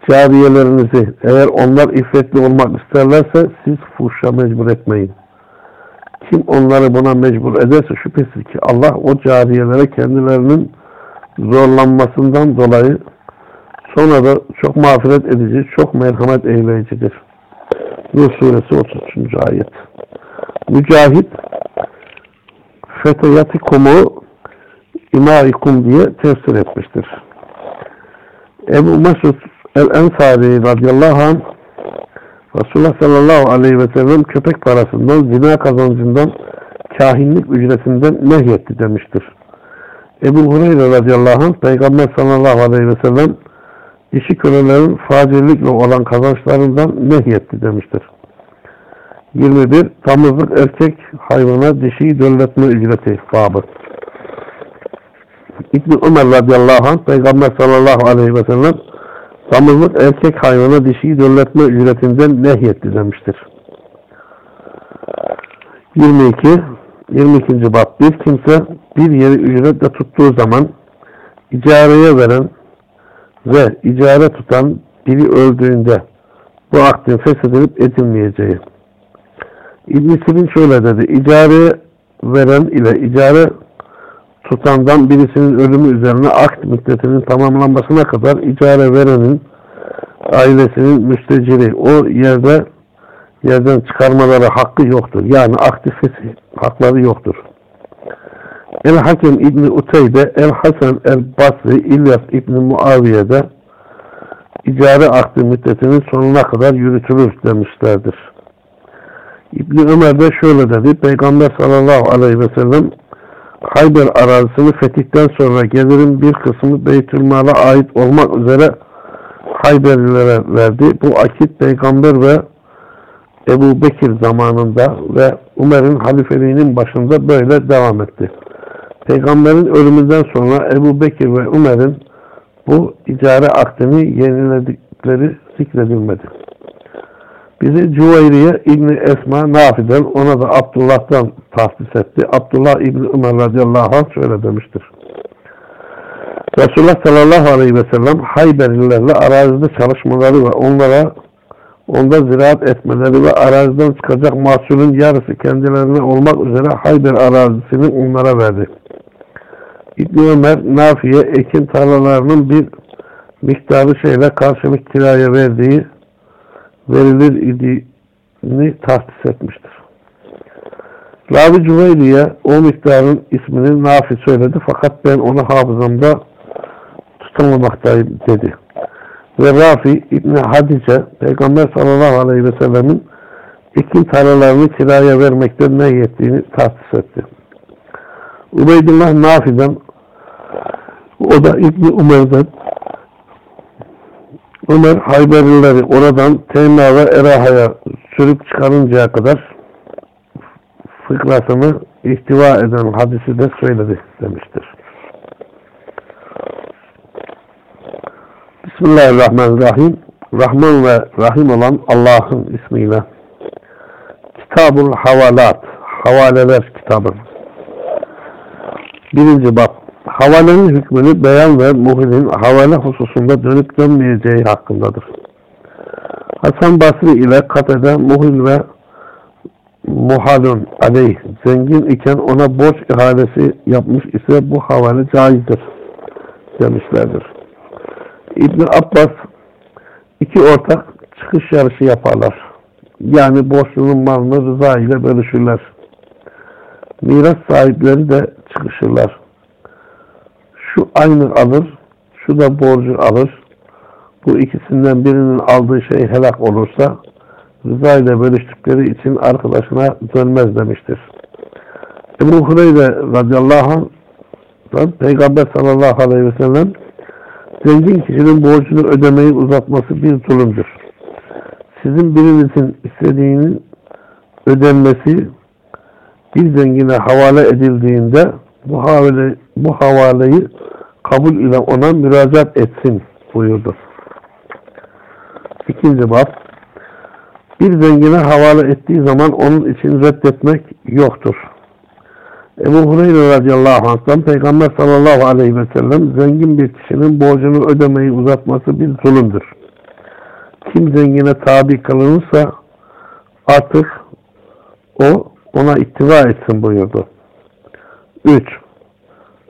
cariyelerinizi eğer onlar iffetli olmak isterlerse siz fuhşa mecbur etmeyin. Kim onları buna mecbur ederse şüphesiz ki Allah o cariyelere kendilerinin zorlanmasından dolayı sonra da çok mağfiret edici, çok merhamet eyleyicidir. Nur suresi 33. ayet. Mücahit feteyatikumu imaikum diye tefsir etmiştir. Ebu Mesud el-Ensari radıyallahu anh Resulullah sallallahu aleyhi ve sellem köpek parasından, zina kazancından, kahinlik ücretinden nehyetti demiştir. Ebu Hureyre radıyallahu anh Peygamber sallallahu aleyhi ve sellem işi kölelerin facirlikle olan kazançlarından nehyetti demiştir. 21. Tamızlık erkek hayvana dişiyi dölletme ücreti babı. İbn Ömer radıyallahu anh Peygamber sallallahu aleyhi ve sellem damızlık erkek hayvana dişiyi dölletme ücretinden nehyetti demiştir. 22. 22. bab bir kimse bir yeri ücretle tuttuğu zaman icareye veren ve icare tutan biri öldüğünde bu akdin feshedilip edilmeyeceği. İbn Sirin şöyle dedi. İcare veren ile icare tutandan birisinin ölümü üzerine akt müddetinin tamamlanmasına kadar icare verenin ailesinin müsteciri o yerde yerden çıkarmaları hakkı yoktur. Yani aktif hakları yoktur. El Hakem İbni Uteybe, El Hasan El Basri, İlyas İbni Muaviye'de icare akdi müddetinin sonuna kadar yürütülür demişlerdir. İbni Ömer de şöyle dedi. Peygamber sallallahu aleyhi ve sellem Hayber arazisini fetihten sonra gelirin bir kısmı Beytülmal'a ait olmak üzere Hayberlilere verdi. Bu akit peygamber ve Ebu Bekir zamanında ve Umer'in halifeliğinin başında böyle devam etti. Peygamberin ölümünden sonra Ebu Bekir ve Umer'in bu ticari akdini yeniledikleri zikredilmedi. Bizi Cüveyriye İbni Esma Nafi'den, ona da Abdullah'tan tahsis etti. Abdullah İbni Ömer radıyallahu anh şöyle demiştir. Resulullah sallallahu aleyhi ve sellem Hayberlilerle arazide çalışmaları ve onlara onda ziraat etmeleri ve araziden çıkacak mahsulün yarısı kendilerine olmak üzere Hayber arazisini onlara verdi. İbni Ömer Nafi'ye ekin tarlalarının bir miktarı şeyle karşılık kiraya verdiği verilir idiğini tahsis etmiştir. Ravi Cüveyli'ye o miktarın ismini Nafi söyledi fakat ben onu hafızamda tutamamaktayım dedi. Ve Rafi İbni Hadice Peygamber sallallahu aleyhi ve sellemin ekin tarlalarını kiraya vermekten ne yettiğini tahsis etti. Ubeydullah Nafi'den o da İbni Umer'den Ömer Hayberlileri oradan Teyma ve Eraha'ya sürüp çıkarıncaya kadar fıkrasını ihtiva eden hadisi de söyledi demiştir. Bismillahirrahmanirrahim. Rahman ve Rahim olan Allah'ın ismiyle. Kitabul Havalat. Havaleler kitabı. Birinci bab. Havalenin hükmünü beyan ve muhilin havale hususunda dönüp dönmeyeceği hakkındadır. Hasan Basri ile Katede muhil ve muhalun aleyh zengin iken ona borç ihalesi yapmış ise bu havale caizdir demişlerdir. İbn Abbas iki ortak çıkış yarışı yaparlar. Yani borçlunun malını rıza ile bölüşürler. Miras sahipleri de çıkışırlar. Şu aynı alır, şu da borcu alır. Bu ikisinden birinin aldığı şey helak olursa rıza ile bölüştükleri için arkadaşına dönmez demiştir. Ebu Hureyre radıyallahu anh Peygamber sallallahu aleyhi ve sellem zengin kişinin borcunu ödemeyi uzatması bir zulümdür. Sizin birinizin istediğinin ödenmesi bir zengine havale edildiğinde bu havale bu havaleyi kabul ile ona müracaat etsin buyurdu. İkinci bab bir zengine havale ettiği zaman onun için reddetmek yoktur. Ebu Hureyre radıyallahu anh'tan Peygamber sallallahu aleyhi ve sellem zengin bir kişinin borcunu ödemeyi uzatması bir zulümdür. Kim zengine tabi kılınırsa artık o ona ittiva etsin buyurdu. 3.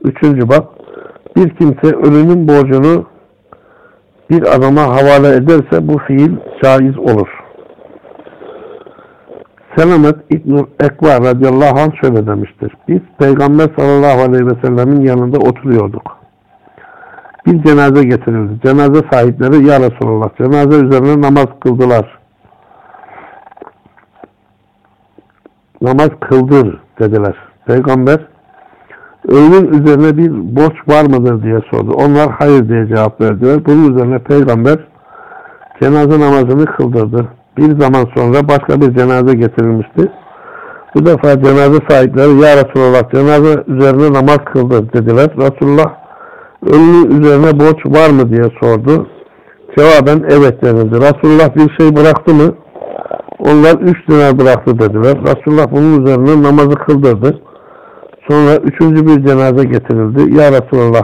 Üç. Üçüncü bak. Bir kimse ölünün borcunu bir adama havale ederse bu fiil caiz olur. Selamet İbn-i Ekva radıyallahu anh şöyle demiştir. Biz Peygamber sallallahu aleyhi ve sellemin yanında oturuyorduk. Bir cenaze getirildi. Cenaze sahipleri ya Resulallah cenaze üzerine namaz kıldılar. Namaz kıldır dediler. Peygamber ölünün üzerine bir borç var mıdır diye sordu. Onlar hayır diye cevap verdiler. Bunun üzerine peygamber cenaze namazını kıldırdı. Bir zaman sonra başka bir cenaze getirilmişti. Bu defa cenaze sahipleri Ya Resulallah cenaze üzerine namaz kıldır dediler. Resulullah ölünün üzerine borç var mı diye sordu. Cevaben evet denildi. Resulullah bir şey bıraktı mı? Onlar üç dinar bıraktı dediler. Resulullah bunun üzerine namazı kıldırdı. Sonra üçüncü bir cenaze getirildi. Ya Resulallah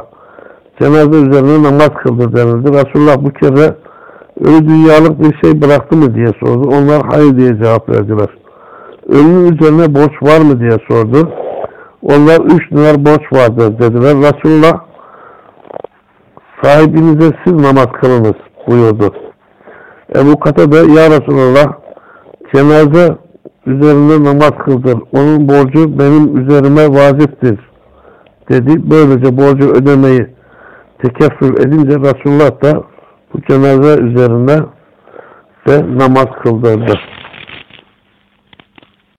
cenaze üzerine namaz kıldır denildi. Resulullah bu kere ölü dünyalık bir şey bıraktı mı diye sordu. Onlar hayır diye cevap verdiler. Ölünün üzerine borç var mı diye sordu. Onlar üç dinar borç vardır dediler. Resulullah sahibinize siz namaz kılınız buyurdu. Ebu Katebe ya Resulallah cenaze üzerinde namaz kıldır. Onun borcu benim üzerime vaciptir dedi. Böylece borcu ödemeyi tekeffür edince Resulullah da bu cenaze üzerine de namaz kıldırdı.